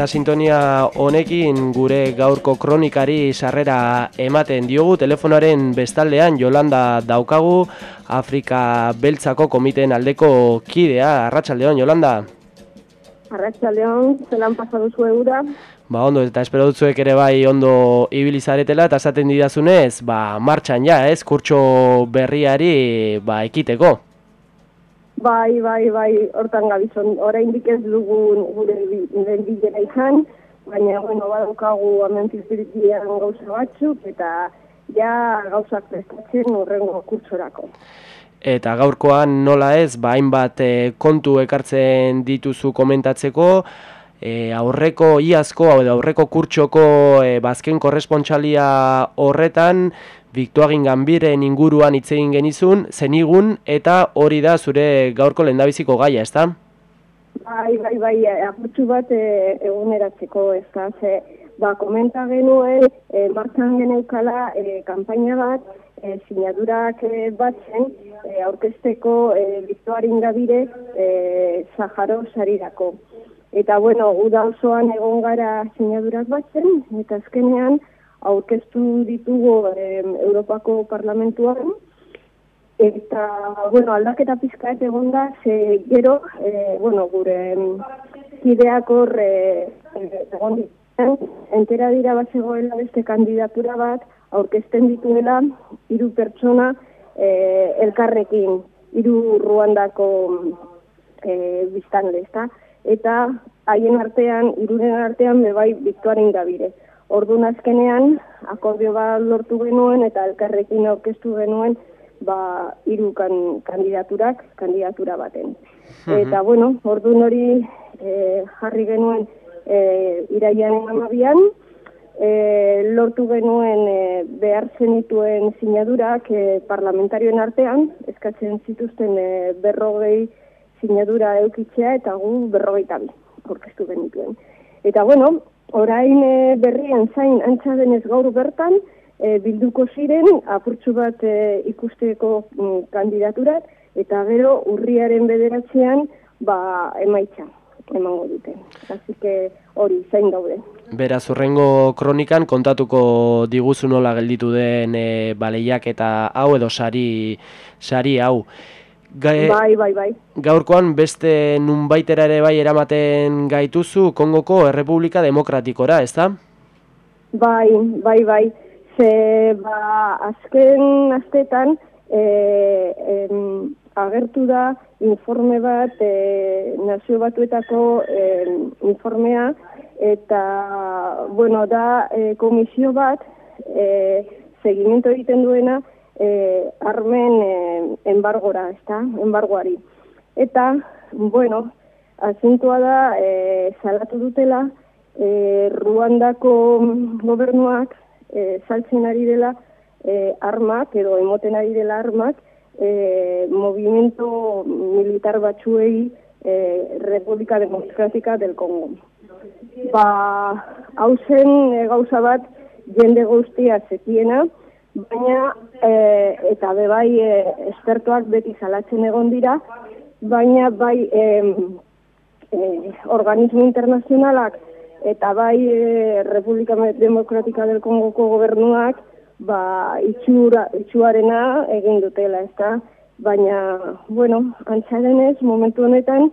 Eta sintonia honekin gure gaurko kronikari sarrera ematen diogu telefonaren bestaldean Jolanda daukagu Afrika Beltzako komiten aldeko kidea. Arratsaldeon Jolanda. Arratsaldeon, zelan pasatu zu eura? Ba ondo, eta espero dutzuek ere bai ondo ibilizaretela eta esaten didazunez, ba martxan ja, ez, kurtso berriari ba ekiteko. Bai, bai, bai, hortan gabizon, oraindik ez dugun gure bilera izan, baina, bueno, badaukagu amentizbirikian gauza batzuk, eta ja gauzak prestatzen horrengo kurtsorako. Eta gaurkoan nola ez, ba, hainbat eh, kontu ekartzen dituzu komentatzeko, e, aurreko iazko, hau aurreko kurtsoko e, bazken korrespontxalia horretan, Viktuagin Gambiren inguruan hitz egin genizun, zenigun eta hori da zure gaurko lehendabiziko gaia, ezta? Bai, bai, bai, apurtxu bat e, eguneratzeko, ez da, ze, ba, komenta genuen, e, martzan geneukala e, kampaina bat, e, sinadurak e, batzen, e, aurkezteko e, Viktuagin Gabire e, Zaharo sarirako. Eta, bueno, uda osoan egon gara sinadurak batzen, eta azkenean, aurkeztu ditugu eh, Europako Parlamentuan, eta, bueno, aldaketa pizkaet egon da, ze gero, eh, bueno, gure kideak hor eh, egon entera dira bat zegoela beste kandidatura bat, aurkezten dituela, hiru pertsona eh, elkarrekin, hiru ruandako eh, biztanle, eta haien artean, iruren artean, bebai, Viktuaren gabire. Ordu azkenean akordio bat lortu genuen eta elkarrekin aurkeztu genuen ba hiru kan, kandidaturak kandidatura baten. Eta bueno, ordu hori e, jarri genuen e, iraian amabian, e, lortu genuen e, behar zenituen sinadurak e, parlamentarioen artean, eskatzen zituzten e, berrogei sinadura eukitzea eta gu berrogei tabi, orkestu genituen. Eta bueno, orain e, berrien zain antza denez gaur bertan, e, bilduko ziren apurtxu bat e, ikusteko mm, kandidaturat, eta gero urriaren bederatzean ba, emaitza emango dute. Así que hori zain daude. Beraz, urrengo kronikan kontatuko diguzu nola gelditu den e, baleiak eta hau edo sari, sari hau. Bai, bai, bai. Gaurkoan beste nunbaitera ere bai eramaten gaituzu Kongoko Errepublika Demokratikora, ez da? Bai, bai, bai. Ze, ba, azken astetan e, em, agertu da informe bat e, nazio batuetako e, informea eta, bueno, da e, komisio bat e, segimento egiten duena eh, armen eh, embargora, ezta, embargoari. Eta, bueno, asuntua da, eh, salatu dutela, eh, Ruandako gobernuak eh, saltzen ari dela eh, armak, edo emoten ari dela armak, eh, movimento militar batzuei eh, Republika Demokratika del Kongo. Ba, hausen e, gauza bat jende guztia zekiena, baina e, eta be bai e, espertoak beti salatzen egon dira, baina bai e, e, organismo internazionalak eta bai e, Republika Demokratika del Kongoko gobernuak ba, itxura, itxuarena egin dutela, ezta? Baina, bueno, antzarenez, momentu honetan,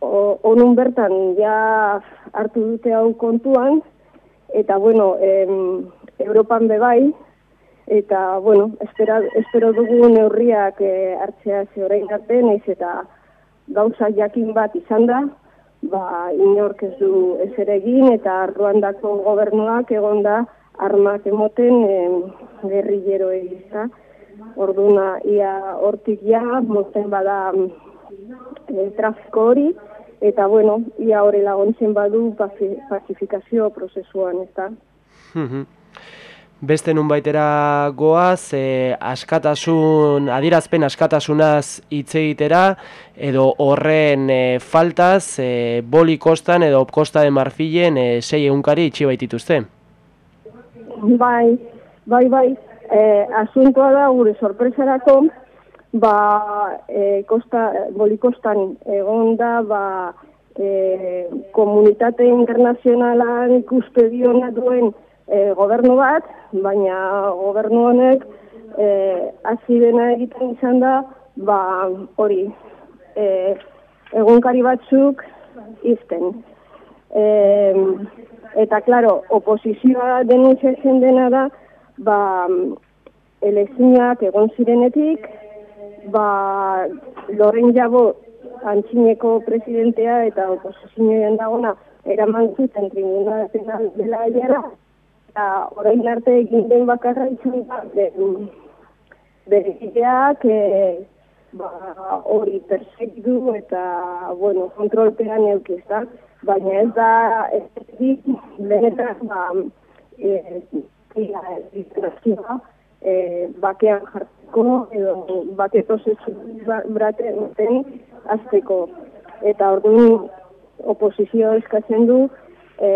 onun bertan ja hartu dute hau kontuan, eta, bueno, em, Europan bebai, eta bueno, espera, espero dugu neurriak e, hartzea ze orain arte naiz eta gauza jakin bat izan da, ba inork ez du ez ere egin eta Ruandako gobernuak egonda armak emoten e, gerrillero egizta. Orduna ia hortik ja moten bada e, trafiko hori eta bueno, ia hori laguntzen badu pacifikazio prozesuan, ezta. Mhm beste nun baitera goaz, e, askatasun, adirazpen askatasunaz hitz egitera, edo horren e, faltaz, e, boli kostan edo kosta de marfilen e, sei egunkari itxi baitituzte. Bai, bai, bai, e, asuntoa da gure sorpresarako, ba, e, kosta, boli kostan egon da, ba, e, komunitate internazionalan hona duen e, gobernu bat, baina gobernu honek e, hasi dena egiten izan da, ba hori, e, egunkari batzuk izten. E, eta, klaro, oposizioa denunziatzen dena da, ba, elezinak egon zirenetik, ba, loren jabo antxineko presidentea eta oposizioen dagona eraman zuten tribuna penal dela aiera, eta orain arte egin den bakarra izan da, bere ideak, e, ba, hori persegidu eta, bueno, kontrolpean eukez da, baina ez da, ez da, benetan, ba, e, e, bakean jartzeko edo bake prozesu braten azteko. Eta orduan oposizio eskatzen du e,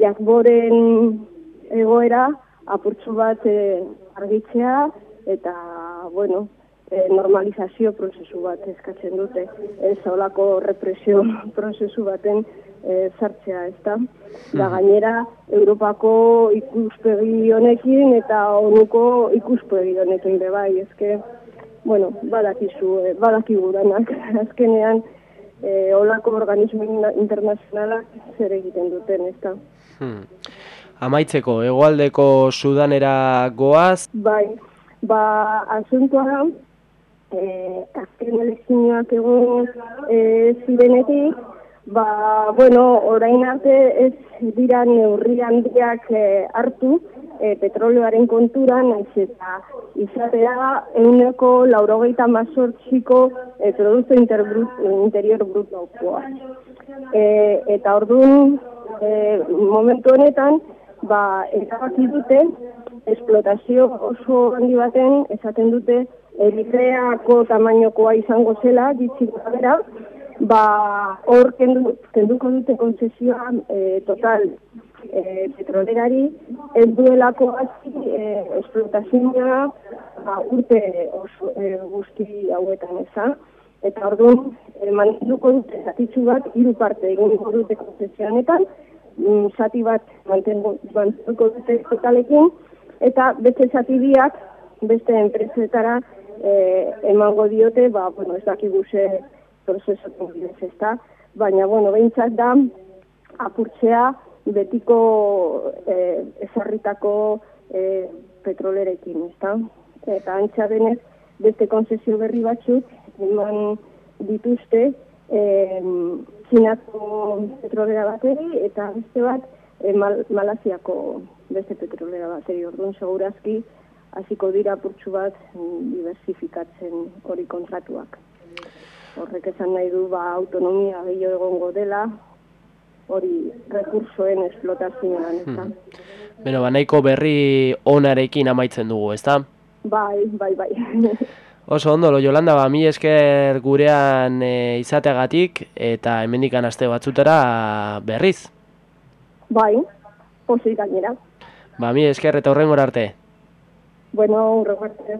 jakboren egoera apurtzu bat e, argitzea eta, bueno, e, normalizazio prozesu bat eskatzen dute. Ez olako represio prozesu baten e, sartzea, ez da. Da gainera, Europako ikuspegi honekin eta onuko ikuspegi honekin be bai, ezke, bueno, badakizu, e, badakigu danak, azkenean, e, olako organismo internazionalak zer egiten duten, ez da. Hmm. Amaitzeko, egoaldeko sudanera goaz? Bai, ba, asuntua da, e, azken elezinoak egon e, zirenetik, Ba, bueno, orain arte ez dira neurri handiak eh, hartu eh, petroleoaren kontura, naiz eta izatea euneko laurogeita mazortziko eh, produktu interior brutokoa. Eh, eta orduan, eh, momentu honetan, ba, erabaki dute, esplotazio oso handi baten, esaten dute, eritreako tamainokoa izango zela, ditzik bera, ba hor kendu, kenduko dute konzesioa e, total e, petrolerari ez duelako hasi e, esplotazioa ba, urte oso, e, guzti hauetan eza eta orduan e, mantenduko dute zatitzu bat hiru parte egin dute konzesioanetan zati bat mantenduko dute totalekin eta beste zati biak beste enpresetara e, emango diote ba, bueno, ez dakigu ze prozesu bidez, ez da? Baina, bueno, behintzat da, apurtzea betiko eh, ezarritako eh, petrolerekin, ez da? Eta antxa denez, beste konzesio berri batzuk, eman dituzte, eh, txinako petrolera bateri, eta beste bat, eh, mal, malaziako beste petrolera bateri. Orduan, segurazki, hasiko dira apurtzu bat mm, diversifikatzen hori kontratuak horrek esan nahi du ba, autonomia gehiago egongo dela, hori rekursoen esplotazioan, ez da. Hmm. Beno, ba, nahiko berri onarekin amaitzen dugu, ez da? Bai, bai, bai. Oso ondo, lo Jolanda, ba, mi esker gurean e, izateagatik eta hemendikan aste batzutera berriz. Bai, oso gainera. Ba, mi esker eta horren arte. Bueno, horren arte.